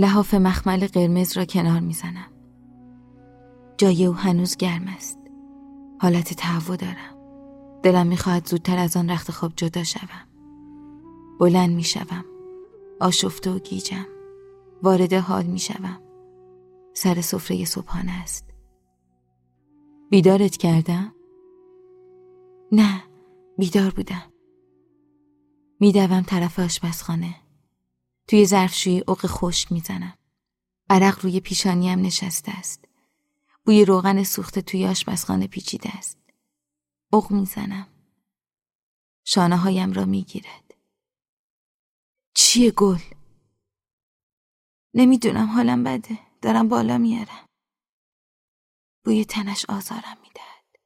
لحاف مخمل قرمز را کنار می‌زنم. جای او هنوز گرم است. حالت تهوع دارم. دلم می‌خواهد زودتر از آن رخت خواب جدا شوم. بلند می‌شوم. آشفته و گیجم. وارد حال می‌شوم. سر سفره صبحانه است. بیدارت کردم؟ نه بیدار بودم. میدوم طرف آشپزخانه. توی ظرفشویی اوق خشک می‌زنم. عرق روی پیشانیم نشسته است. بوی روغن سوخته توی آشپزخانه پیچیده است. اوق می‌زنم. شانه هایم را می‌گیرد. چیه گل؟ نمی‌دونم حالم بده. دارم بالا میارم بوی تنش آزارم می‌دهد.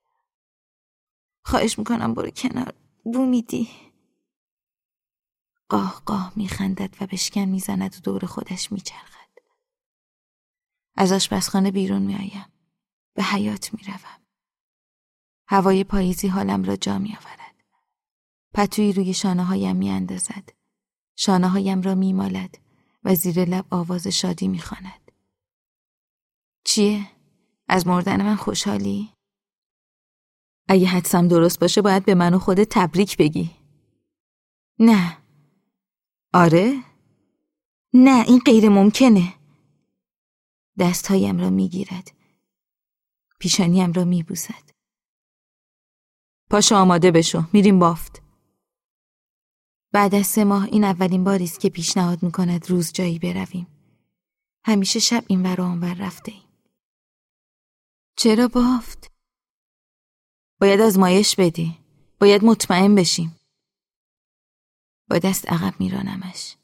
خواهش می‌کنم برو کنار. بو میدی. قاه قاه میخندد و بشکن می‌زند و دور خودش میچرخد. از آشپزخانه بیرون میآیم. به حیات می‌روم. هوای پاییزی حالم را جا میآورد. پتویی روی شانه هایم میاندازد. شانه هایم را میمالد و زیر لب آواز شادی می‌خواند. چیه؟ از مردن من خوشحالی؟ اگه حدسم درست باشه باید به من و خودت تبریک بگی. نه. آره؟ نه این غیر ممکنه. دستهایم را می‌گیرد. پیشانیم را میبوسد. پاشو آماده بشو. میریم بافت. بعد از سه ماه این اولین باری است که پیشنهاد می‌کند روز جایی برویم. همیشه شب این ور آنور رفته ایم. چرا بافت؟ باید آزمایش بدی. باید مطمئن بشیم. با دست عقب میرانمش.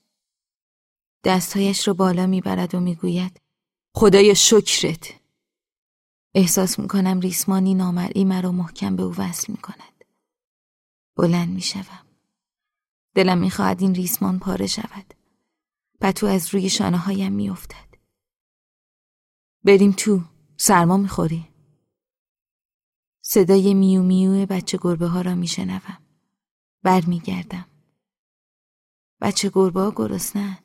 دستهایش رو بالا می‌برد و می‌گوید خدای شکرت. احساس می‌کنم ریسمانی نامرئی مرا محکم به او وصل می‌کند. بلند می‌شوم. دلم می‌خواهد این ریسمان پاره شود. پتو از روی شانه هایم میافتد. بریم تو سرما می‌خوری. صدای میو میو بچه گربه ها را میشنوم. برمیگردم. بچه گربه ها گرسنه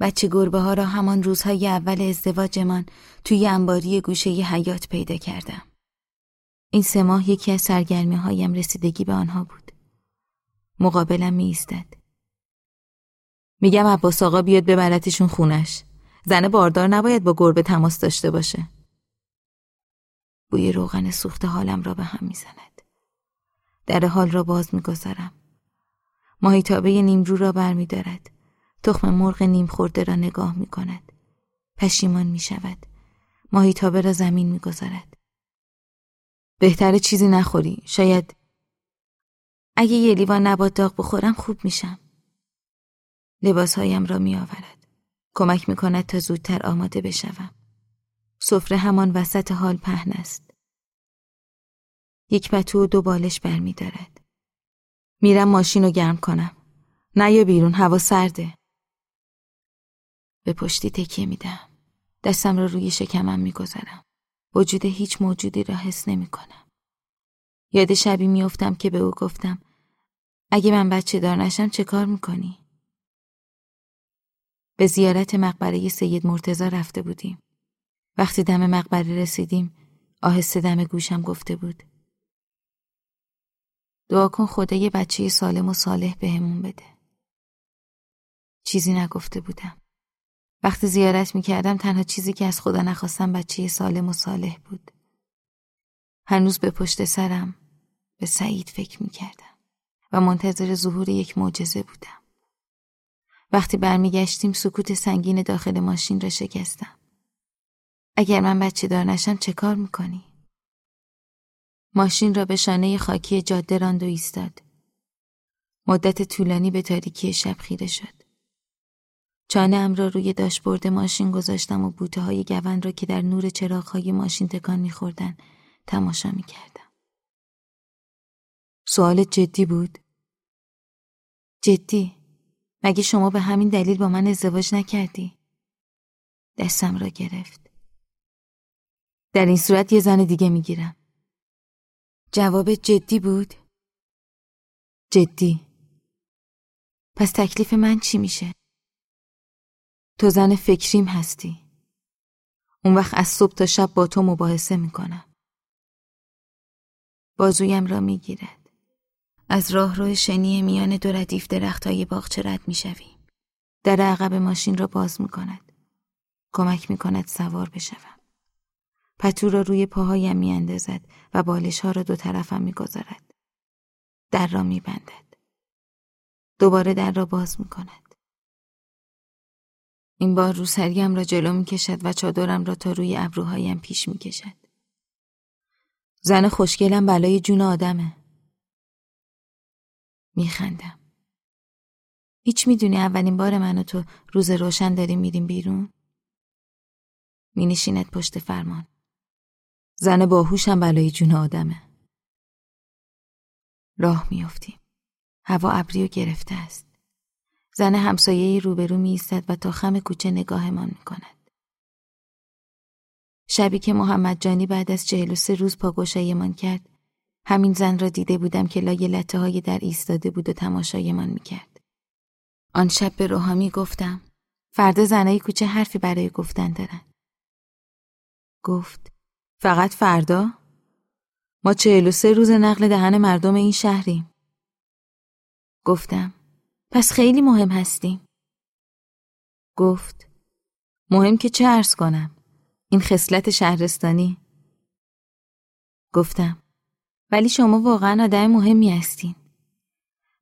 بچه گربه ها را همان روزهای اول ازدواجمان توی انباری گوشه ی حیات پیدا کردم. این سه ماه یکی از سرگرمی هایم رسیدگی به آنها بود. مقابلم می ایستد. میگم عباس آقا بیاد ببرتشون خونش. زن باردار نباید با گربه تماس داشته باشه. بوی روغن سوخت حالم را به هم می‌زند. در حال را باز می‌گذارم. ماهیتابه نیمرو را برمیدارد. تخم مرغ نیم خورده را نگاه می کند. پشیمان می شود. ماهیتابه را زمین می گذارد. بهتر چیزی نخوری. شاید اگه یه لیوان نبات داغ بخورم خوب میشم. لباسهایم را می آورد. کمک می کند تا زودتر آماده بشوم. سفره همان وسط حال پهن است. یک پتو و دو بالش برمی دارد. میرم ماشین رو گرم کنم. نه بیرون هوا سرده. به پشتی تکیه میدم. دستم را روی شکمم می‌گذارم. وجود هیچ موجودی را حس نمی کنم. یاد شبی میافتم که به او گفتم اگه من بچه دار نشم چه کار می‌کنی؟ به زیارت مقبره سید مرتزا رفته بودیم. وقتی دم مقبره رسیدیم آهسته دم گوشم گفته بود دعا کن خدا یه بچه سالم و صالح بهمون بده. چیزی نگفته بودم. وقتی زیارت می‌کردم تنها چیزی که از خدا نخواستم بچه سالم و صالح بود. هنوز به پشت سرم به سعید فکر می‌کردم و منتظر ظهور یک معجزه بودم. وقتی برمیگشتیم سکوت سنگین داخل ماشین را شکستم. اگر من بچه دار نشم چه کار می‌کنی؟ ماشین را به شانه خاکی جاده راند و ایستاد. مدت طولانی به تاریکی شب خیره شد. چانه را روی داشبورد ماشین گذاشتم و بوته های گون را که در نور چراغ ماشین تکان میخوردن تماشا می‌کردم. سوال جدی بود؟ جدی؟ مگه شما به همین دلیل با من ازدواج نکردی؟ دستم را گرفت. در این صورت یه زن دیگه می‌گیرم. جواب جدی بود؟ جدی. پس تکلیف من چی میشه؟ تو زن فکریم هستی اون وقت از صبح تا شب با تو مباحثه می‌کنم بازویم را می‌گیرد از راه روی شنی میان دو ردیف درخت های باغچه رد می‌شویم در عقب ماشین را باز می‌کند کمک می‌کند سوار بشوم پتو را روی پاهایم میاندازد و بالش ها را دو طرفم می‌گذارد در را میبندد دوباره در را باز می‌کند این بار روسریم را جلو می کشد و چادرم را تا روی ابروهایم پیش می کشد. زن خوشگلم بلای جون آدمه. میخندم. هیچ می‌دونی اولین بار من و تو روز روشن داریم میریم بیرون؟ مینشیند پشت فرمان. زن باهوشم بلای جون آدمه. راه میافتیم. هوا ابری و گرفته است. زن همسایه روبرو می ایستد و تا خم کوچه نگاهمان می کند. شبی که محمد جانی بعد از چهل و سه روز پاگوشایمان کرد همین زن را دیده بودم که لای لطه های در ایستاده بود و تماشایمان می کرد. آن شب به روحامی گفتم فردا زنای کوچه حرفی برای گفتن دارن. گفت فقط فردا؟ ما چهل و سه روز نقل دهن مردم این شهریم. گفتم پس خیلی مهم هستیم. گفت مهم که چه ارز کنم؟ این خصلت شهرستانی؟ گفتم ولی شما واقعا آدم مهمی هستین.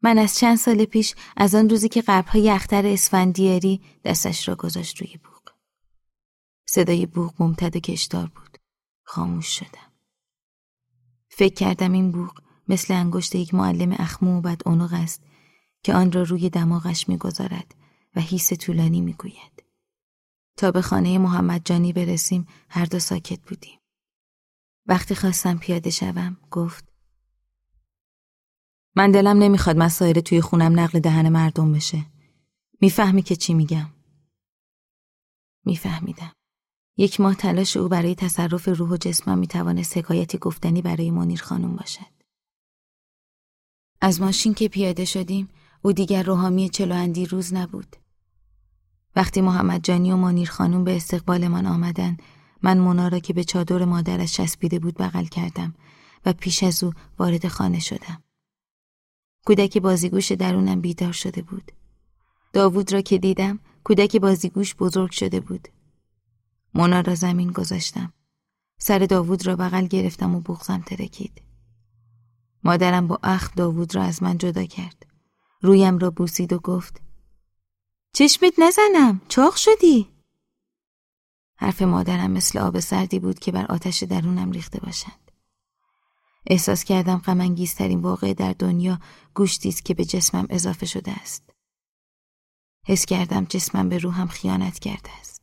من از چند سال پیش از آن روزی که قبرهای اختر اسفندیاری دستش را گذاشت روی بوق. صدای بوق ممتد کشدار بود. خاموش شدم. فکر کردم این بوق مثل انگشت یک معلم اخمو و بد است که آن را روی دماغش می‌گذارد و حیس طولانی می‌گوید. تا به خانه محمد جانی برسیم هر دو ساکت بودیم. وقتی خواستم پیاده شوم گفت من دلم نمی‌خواد مسائل توی خونم نقل دهن مردم بشه. می‌فهمی که چی میگم؟ میفهمیدم. یک ماه تلاش او برای تصرف روح و جسمم می‌توانست حکایتی گفتنی برای منیر خانم باشد. از ماشین که پیاده شدیم او دیگر روحامی چلو روز نبود. وقتی محمد جانی و مانیر خانم به استقبالمان آمدن من مونا را که به چادر مادرش چسبیده بود بغل کردم و پیش از او وارد خانه شدم. کودک بازیگوش درونم بیدار شده بود. داوود را که دیدم کودک بازیگوش بزرگ شده بود. مونا را زمین گذاشتم. سر داوود را بغل گرفتم و بغزم ترکید. مادرم با اخ داوود را از من جدا کرد. رویم را بوسید و گفت چشمت نزنم چاق شدی حرف مادرم مثل آب سردی بود که بر آتش درونم ریخته باشند احساس کردم غمانگیزترین واقع در دنیا گوشتی است که به جسمم اضافه شده است حس کردم جسمم به روحم خیانت کرده است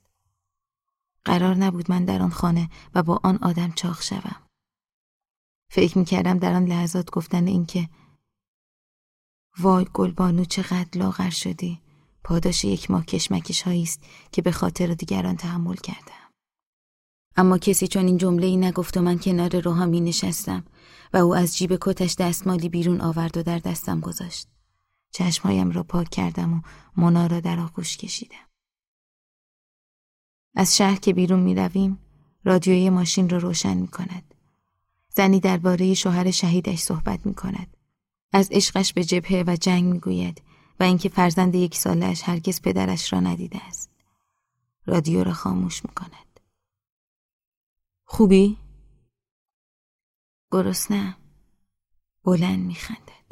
قرار نبود من در آن خانه و با آن آدم چاق شوم. فکر می کردم در آن لحظات گفتن اینکه وای گلبانو چقدر لاغر شدی. پاداش یک ماه کشمکش است که به خاطر دیگران تحمل کردم. اما کسی چون این جمله ای نگفت و من کنار روها می نشستم و او از جیب کتش دستمالی بیرون آورد و در دستم گذاشت. چشمهایم را پاک کردم و مونا را در آغوش کشیدم. از شهر که بیرون می رویم رادیوی ماشین را روشن می کند زنی درباره شوهر شهیدش صحبت می کند از عشقش به جبهه و جنگ می‌گوید و اینکه فرزند یک سالش هرگز پدرش را ندیده است. رادیو را خاموش می‌کند. خوبی؟ گرسنه بلند میخندد.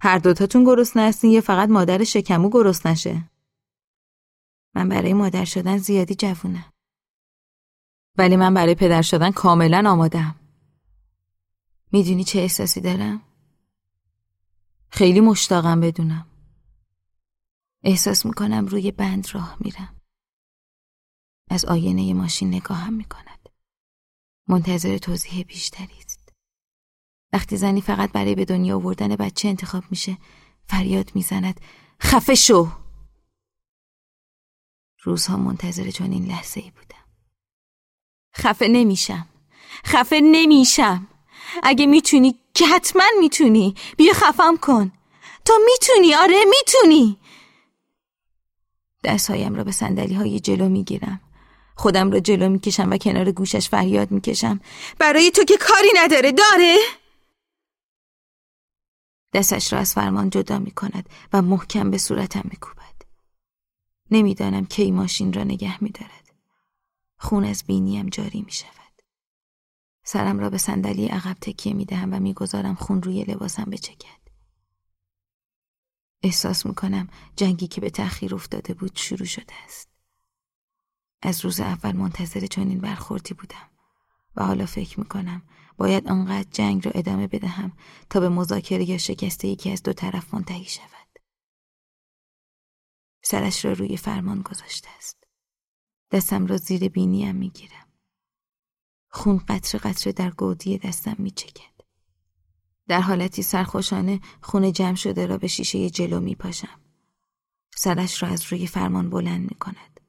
هر دوتاتون گرسنه هستین یه فقط مادر شکمو گرسنه نشه. من برای مادر شدن زیادی جوونم. ولی من برای پدر شدن کاملا آمادم. می‌دونی چه احساسی دارم؟ خیلی مشتاقم بدونم. احساس می‌کنم روی بند راه میرم. از آینه ماشین نگاهم می‌کند. منتظر توضیح بیشتری است. وقتی زنی فقط برای به دنیا آوردن بچه انتخاب میشه فریاد می‌زند خفه شو روزها منتظر چون این لحظه ای بودم. خفه نمیشم. خفه نمیشم. اگه می‌تونی که حتما می‌تونی بیا خفم کن. تو می‌تونی آره می‌تونی. دستهایم را به سندلی های جلو می‌گیرم. خودم را جلو می‌کشم و کنار گوشش فریاد می‌کشم. برای تو که کاری نداره داره؟ دستش را از فرمان جدا می کند و محکم به صورتم می کوبد. نمی‌دانم کی ماشین را نگه می دارد. خون از بینیم جاری می شود. سرم را به صندلی عقب تکیه می دهم و می‌گذارم خون روی لباسم بچکد. احساس می کنم جنگی که به تأخیر افتاده بود شروع شده است. از روز اول منتظر چنین برخوردی بودم و حالا فکر می کنم باید آنقدر جنگ را ادامه بدهم تا به مذاکره یا شکسته یکی از دو طرف منتهی شود. سرش را روی فرمان گذاشته است. دستم را زیر بینیم می گیرم. خون قطر قطره در گودی دستم می چکد. در حالتی سرخوشانه خون جمع شده را به شیشه جلو می پاشم. سرش را از روی فرمان بلند می کند.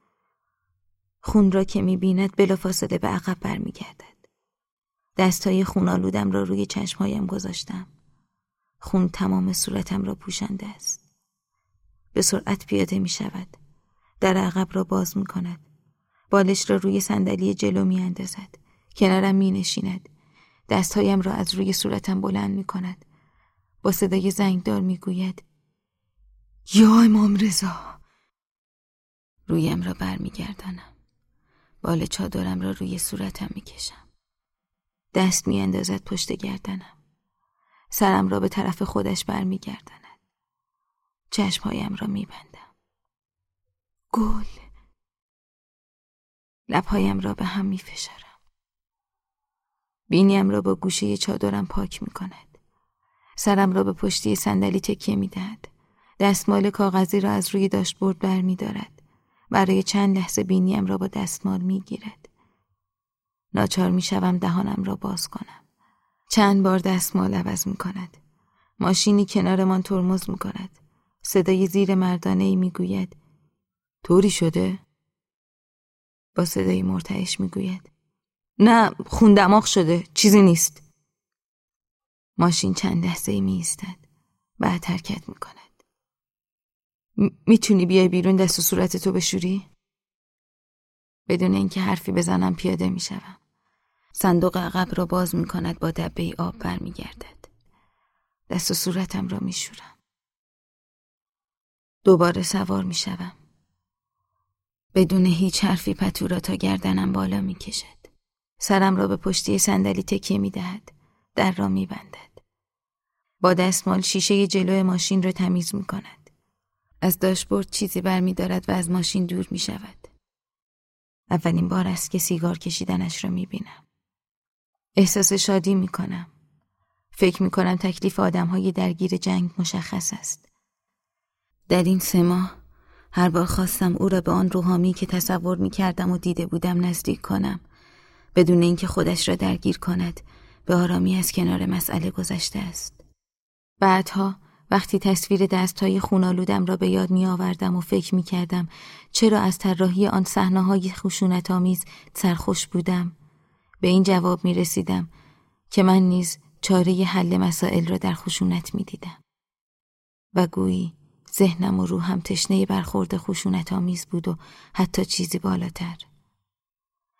خون را که می بیند بلافاصله به عقب برمیگردد. دستای خونالودم را روی چشمهایم گذاشتم. خون تمام صورتم را پوشنده است. به سرعت پیاده می شود. در عقب را باز می کند. بالش را روی صندلی جلو می اندازد. کنارم می نشیند. دستهایم را از روی صورتم بلند می کند. با صدای زنگدار می گوید یا امام رضا رویم را بر می گردانم. بال چادرم را روی صورتم می کشم. دست می اندازد پشت گردنم. سرم را به طرف خودش برمیگرداند. چشمهایم را میبندم. گل لبهایم را به هم می فشارم. بینیم را با گوشه چادرم پاک می کند. سرم را به پشتی صندلی تکیه می دهد. دستمال کاغذی را از روی داشتبورد بر می دارد. برای چند لحظه بینیم را با دستمال می گیرد. ناچار می شوم دهانم را باز کنم. چند بار دستمال عوض می کند. ماشینی کنارمان ترمز می کند. صدای زیر مردانه ای می گوید طوری شده؟ با صدای مرتعش می گوید نه خون دماغ شده چیزی نیست. ماشین چند لحظه ای می ایستد. بعد حرکت می کند. می‌تونی بیای بیرون دست و صورت تو بشوری؟ بدون اینکه حرفی بزنم پیاده می شوم. صندوق عقب را باز می کند با دبه آب برمیگردد. دست و صورتم را می شورم. دوباره سوار می شوم. بدون هیچ حرفی پتو را تا گردنم بالا می کشد. سرم را به پشتی صندلی تکیه می دهد. در را می بندد. با دستمال شیشه جلو ماشین را تمیز می کند. از داشبورد چیزی بر می دارد و از ماشین دور می شود. اولین بار است که سیگار کشیدنش را می بینم. احساس شادی می کنم. فکر می کنم تکلیف آدم های درگیر جنگ مشخص است. در این سه ماه هر بار خواستم او را به آن روحامی که تصور می کردم و دیده بودم نزدیک کنم. بدون اینکه خودش را درگیر کند به آرامی از کنار مسئله گذشته است. بعدها وقتی تصویر دستهای خونالودم را به یاد می آوردم و فکر می کردم چرا از طراحی آن صحنه های خشونت آمیز سرخوش بودم به این جواب می رسیدم که من نیز چاره حل مسائل را در خشونت می دیدم. و گویی ذهنم و روحم تشنه برخورد خشونت آمیز بود و حتی چیزی بالاتر.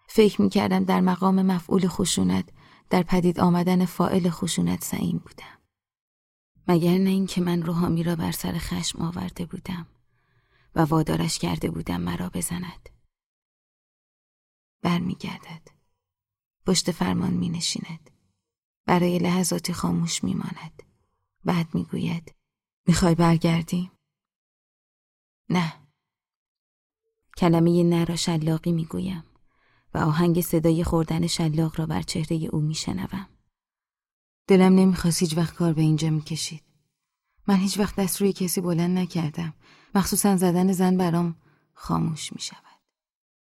فکر می کردم در مقام مفعول خشونت در پدید آمدن فائل خشونت سعیم بودم. مگر نه اینکه من روحامی را بر سر خشم آورده بودم و وادارش کرده بودم مرا بزند. برمیگردد. پشت فرمان می نشیند. برای لحظاتی خاموش می ماند. بعد می گوید می‌خوای برگردیم؟ نه. کلمه نه را شلاقی می گویم و آهنگ صدای خوردن شلاق را بر چهره او می شنوم. دلم نمی‌خواست هیچ وقت کار به اینجا می‌کشید. من هیچ وقت دست روی کسی بلند نکردم. مخصوصا زدن زن برام خاموش می شود.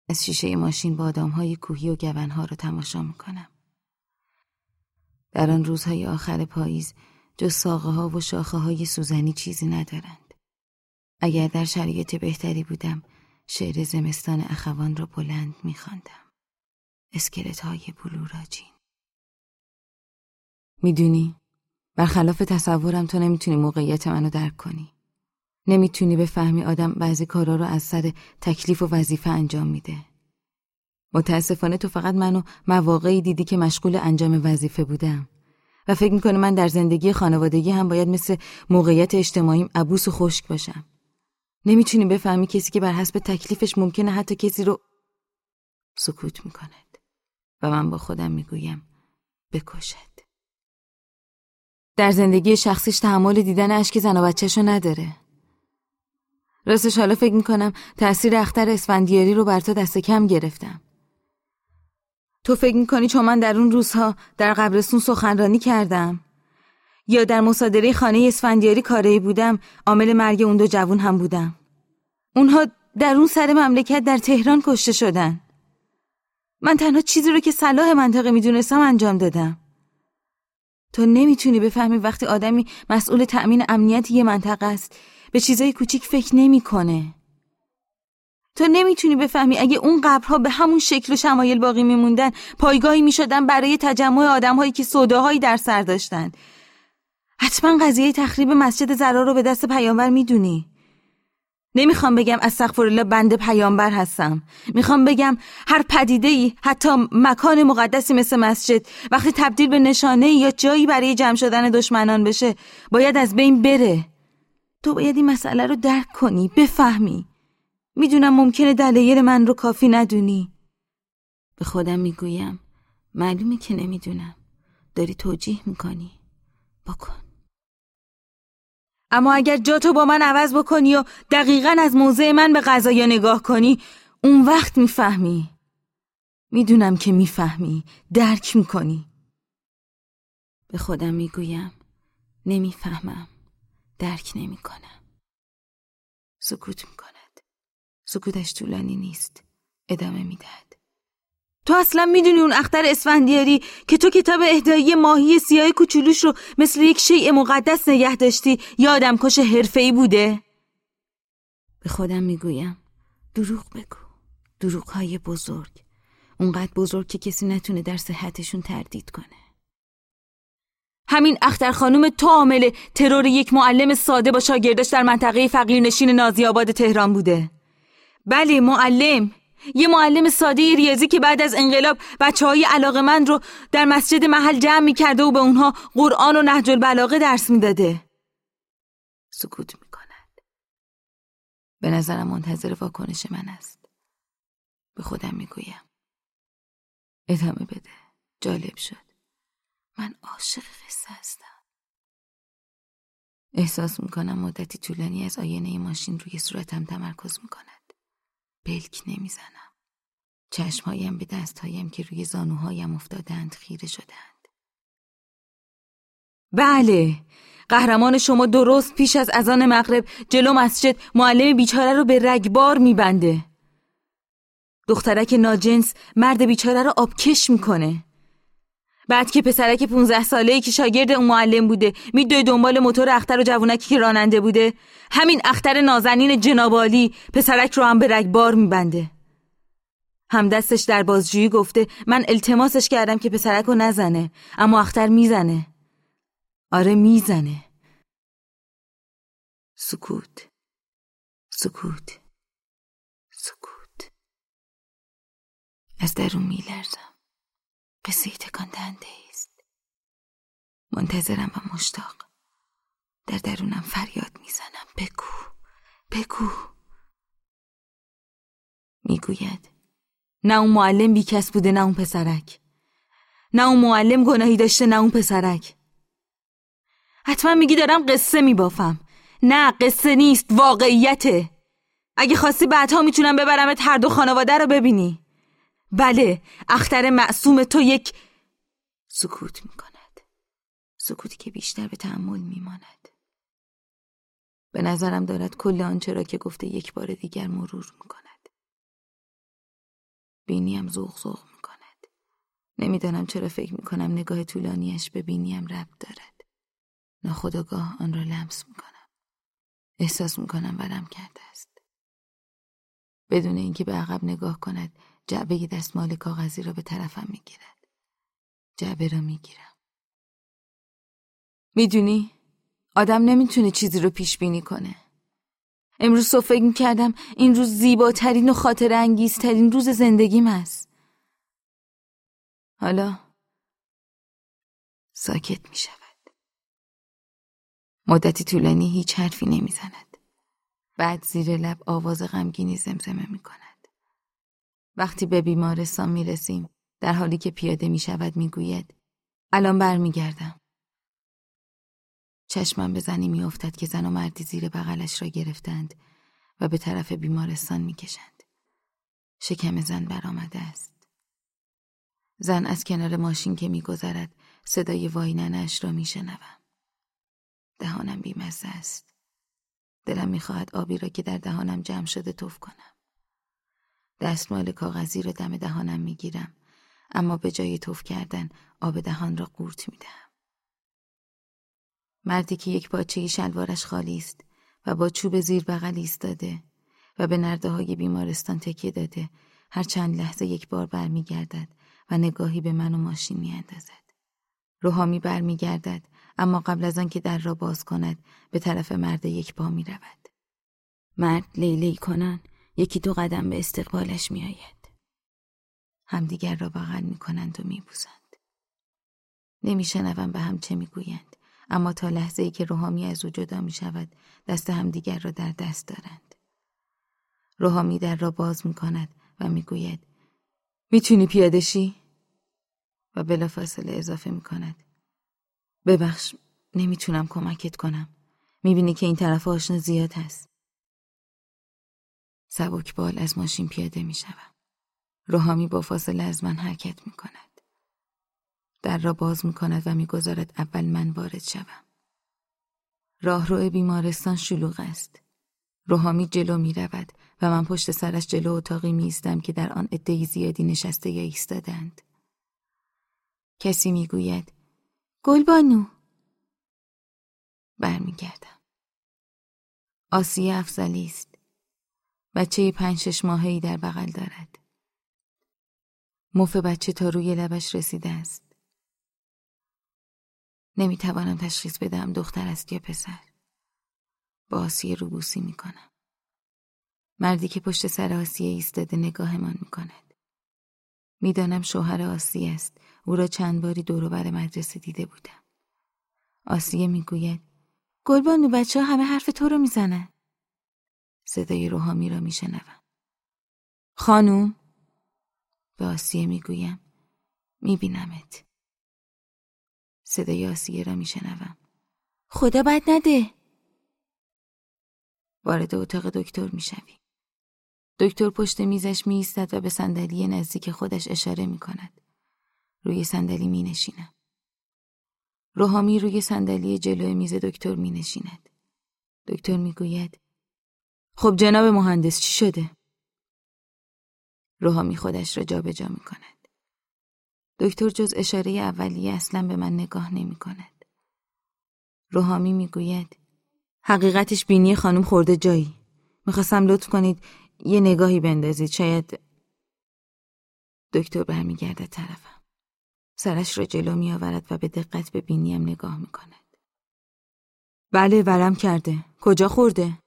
از شیشه ماشین بادام های کوهی و گونها را تماشا می‌کنم. در آن روزهای آخر پاییز جز ساقه ها و شاخه های سوزنی چیزی ندارند. اگر در شرایط بهتری بودم شعر زمستان اخوان را بلند میخواندم. اسکلت های بلوراجین. می‌دونی برخلاف تصورم تو نمی‌تونی موقعیت منو درک کنی. نمی‌تونی بفهمی آدم بعضی کارا رو از سر تکلیف و وظیفه انجام میده. متاسفانه تو فقط منو مواقعی دیدی که مشغول انجام وظیفه بودم و فکر می‌کنه من در زندگی خانوادگی هم باید مثل موقعیت اجتماعیم عبوس و خشک باشم. نمی‌تونی بفهمی کسی که بر حسب تکلیفش ممکنه حتی کسی رو سکوت می‌کند و من با خودم می‌گویم بکشد. در زندگی شخصیش تحمل دیدن اشک زن و بچهشو نداره. راستش حالا فکر می‌کنم تأثیر اختر اسفندیاری رو بر تو دست کم گرفتم. تو فکر می‌کنی چون من در اون روزها در قبرستون سخنرانی کردم یا در مصادره خانه اسفندیاری کاری بودم عامل مرگ اون دو جوون هم بودم. اونها در اون سر مملکت در تهران کشته شدن. من تنها چیزی رو که صلاح منطقه می‌دونستم انجام دادم. تو نمی‌تونی بفهمی وقتی آدمی مسئول تأمین امنیت یه منطقه است به چیزای کوچیک فکر نمی‌کنه. تو نمی‌تونی بفهمی اگه اون قبرها به همون شکل و شمایل باقی میموندن پایگاهی می‌شدن برای تجمع آدمهایی که صداهایی در سر داشتن. حتما قضیه تخریب مسجد زرا رو به دست پیامبر می‌دونی. نمی‌خوام بگم از الله بنده پیامبر هستم. می‌خوام بگم هر پدیده ای حتی مکان مقدسی مثل مسجد وقتی تبدیل به نشانه یا جایی برای جمع شدن دشمنان بشه باید از بین بره. تو باید این مسئله رو درک کنی بفهمی. می‌دونم ممکنه دلایل من رو کافی ندونی. به خودم می‌گویم معلومه که نمی‌دونم. داری توجیه می‌کنی. بکن. اما اگر جا تو با من عوض بکنی و دقیقا از موضع من به غذایا نگاه کنی اون وقت می‌فهمی. می‌دونم که می‌فهمی. درک می‌کنی. به خودم می‌گویم نمی‌فهمم. درک نمی‌کنم. سکوت می‌کند. سکوتش طولانی نیست. ادامه می‌دهد. تو اصلا می‌دونی اون اختر اسفندیاری که تو کتاب اهدایی ماهی سیاه کوچولوش رو مثل یک شیء مقدس نگه داشتی یادم کش حرفه‌ای بوده؟ به خودم می‌گویم. دروغ بگو. دروغ های بزرگ. اونقدر بزرگ که کسی نتونه در صحتشون تردید کنه. همین اختر خانوم تو عامل ترور یک معلم ساده با شاگردش در منطقه فقیرنشین نازی آباد تهران بوده. بله معلم. یه معلم ساده ریاضی که بعد از انقلاب بچه های علاقه من رو در مسجد محل جمع می کرده و به اونها قرآن و نهج البلاغه درس می‌داده. سکوت می کند. به نظرم منتظر واکنش من است. به خودم می گویم. ادامه بده. جالب شد. من عاشق قصه هستم. احساس می‌کنم مدتی طولانی از آینه ماشین روی صورتم تمرکز می‌کند. بلک نمی‌زنم. چشمهایم به دستهایم که روی زانوهایم افتادند خیره شدند. بله، قهرمان شما درست پیش از اذان مغرب جلو مسجد معلم بیچاره رو به رگبار میبنده. دخترک ناجنس مرد بیچاره رو آبکش می‌کنه. بعد که پسرک 15 ساله ای که شاگرد اون معلم بوده میدوی دنبال موتور اختر و جوونکی که راننده بوده. همین اختر نازنین جنابالی پسرک رو هم به رگبار میبنده. همدستش در بازجویی گفته من التماسش کردم که پسرک رو نزنه اما اختر می‌زنه. آره می‌زنه. سکوت. سکوت. سکوت. از درون میلرزم. قصه تکان دهنده است منتظرم و مشتاق. در درونم فریاد می‌زنم. بگو. بگو. می‌گوید. نه اون معلم بیکس بوده نه اون پسرک. نه اون معلم گناهی داشته نه اون پسرک. حتما میگی دارم قصه میبافم. نه قصه نیست واقعیته. اگه خواستی بعدها می‌تونم ببرمت هر دو خانواده رو ببینی. بله اختر معصوم تو یک سکوت می‌کند. سکوتی که بیشتر به تحمل میماند. به نظرم دارد کل آنچه را که گفته یک بار دیگر مرور می‌کند. بینیم زوغ زوغ می‌کند. نمی‌دانم چرا فکر می‌کنم نگاه طولانیش به بینیم ربط دارد. ناخداگاه آن را لمس می‌کنم. احساس می‌کنم برم کرده است. بدون اینکه به عقب نگاه کند جعبه دستمال کاغذی را به طرفم می‌گیرد. جعبه را می‌گیرم. می‌دونی؟ آدم نمی‌تونه چیزی رو پیش بینی کنه. امروز صبح فکر می‌کردم این روز زیباترین و خاطر انگیزترین روز زندگیم است. حالا ساکت می شود. مدتی طولانی هیچ حرفی نمی‌زند. بعد زیر لب آواز غمگینی زمزمه می کند. وقتی به بیمارستان می رسیم در حالی که پیاده می شود می گوید الان برمیگردم. چشمم به زنی میافتد که زن و مردی زیر بغلش را گرفتند و به طرف بیمارستان می‌کشند. شکم زن برآمده است. زن از کنار ماشین که میگذرد صدای وایننش را میشنوم. دهانم بیمزه است. دلم می‌خواهد آبی را که در دهانم جمع شده توف کنم. دستمال کاغذی را دم دهانم می‌گیرم اما به جای توف کردن آب دهان را قورت می‌دهم. مردی که یک پاچه شلوارش خالی است و با چوب زیر بغل ایستاده و به نرده های بیمارستان تکیه داده هر چند لحظه یک بار برمیگردد و نگاهی به من و ماشین میاندازد. روحامی برمیگردد اما قبل از آنکه در را باز کند به طرف مرد یک پا می رود. مرد لیلی کنن یکی دو قدم به استقبالش می آید. همدیگر را بغل می کنند و می بوزند. نمی شنوم به هم چه می گویند. اما تا لحظه ای که روحامی از او جدا می شود دست همدیگر را در دست دارند. روحامی در را باز می کند و می گوید می‌تونی پیاده شی؟ و بلافاصله اضافه می کند. ببخش نمی‌تونم کمکت کنم. می‌بینی که این طرف آشنا زیاد هست. سبک بال از ماشین پیاده می شود. روحامی با فاصله از من حرکت می کند. در را باز می کند و می‌گذارد اول من وارد شوم. راهرو بیمارستان شلوغ است. روحامی جلو می رود و من پشت سرش جلو اتاقی می که در آن عدهای زیادی نشسته یا ایستادند. کسی می گوید گلبانو برمیگردم. آسیه افزلی است. بچه پنج شش ماهی در بغل دارد. مف بچه تا روی لبش رسیده است. نمی‌توانم تشخیص بدم دختر است یا پسر. با آسیه روبوسی می‌کنم. مردی که پشت سر آسیه ایستاده نگاهمان می‌کند. می‌دانم شوهر آسیه است. او را چند باری دور بر مدرسه دیده بودم. آسیه می‌گوید گلبانو بچه ها همه حرف تو رو می‌زنن. صدای روحامی را میشنوم. خانوم به آسیه می‌گویم میبینمت. صدای آسیه را میشنوم خدا بد نده وارد اتاق دکتر می‌شویم دکتر پشت میزش می و به صندلی نزدیک خودش اشاره می کند. روی صندلی می نشینم. روحامی روی صندلی جلوی میز دکتر می نشیند. دکتر می گوید خب جناب مهندس چی شده؟ روحامی خودش را جابجا جا می کند. دکتر جز اشاره اولیه اصلا به من نگاه نمی کند. روحامی می گوید حقیقتش بینی خانم خورده جایی. می‌خواستم لطف کنید یه نگاهی بندازید شاید دکتر برمیگرده طرفم. سرش را جلو می آورد و به دقت به بینیم نگاه می کند. بله ورم کرده. کجا خورده؟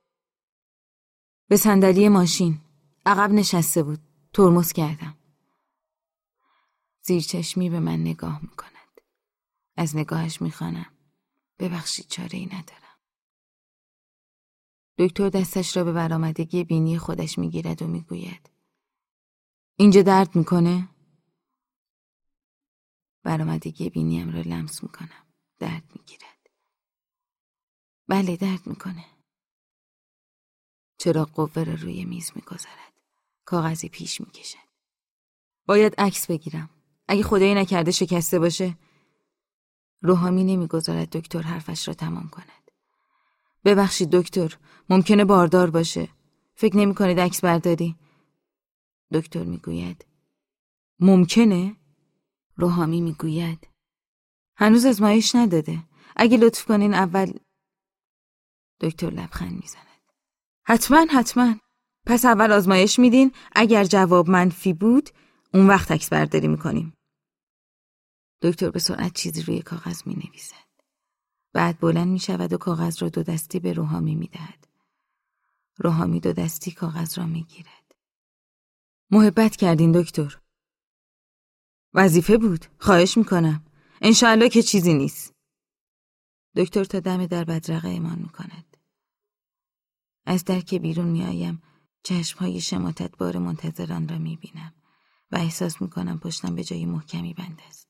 به صندلی ماشین. عقب نشسته بود. ترمز کردم. زیرچشمی به من نگاه می‌کند. از نگاهش می‌خوانم. ببخشید چاره ای ندارم. دکتر دستش را به برآمدگی بینی خودش می‌گیرد و می‌گوید. اینجا درد می‌کنه؟ برآمدگی بینیم را لمس می‌کنم. درد می‌گیرد. بله درد می‌کنه. چرا قوه را روی میز می‌گذارد. کاغذی پیش می‌کشد. باید عکس بگیرم. اگه خدایی نکرده شکسته باشه. روحامی نمی‌گذارد دکتر حرفش را تمام کند. ببخشید دکتر ممکنه باردار باشه. فکر نمی کنید عکس برداری؟ دکتر می‌گوید ممکنه؟ روحامی می‌گوید هنوز ازمایش نداده. اگه لطف کنین اول دکتر لبخند می‌زند. حتما حتما. پس اول آزمایش میدین. اگر جواب منفی بود اون وقت عکس برداری می‌کنیم. دکتر به سرعت چیزی روی کاغذ می نویسد. بعد بلند می شود و کاغذ را دو دستی به روحامی می دهد. روحامی دو دستی کاغذ را می‌گیرد. محبت کردین دکتر. وظیفه بود. خواهش می‌کنم. انشاءالله که چیزی نیست. دکتر تا دم در بدرقه ایمان می‌کند. از که بیرون میآیم. چشمهای شماتت بار منتظران را می‌بینم و احساس می‌کنم پشتم به جای محکمی بند است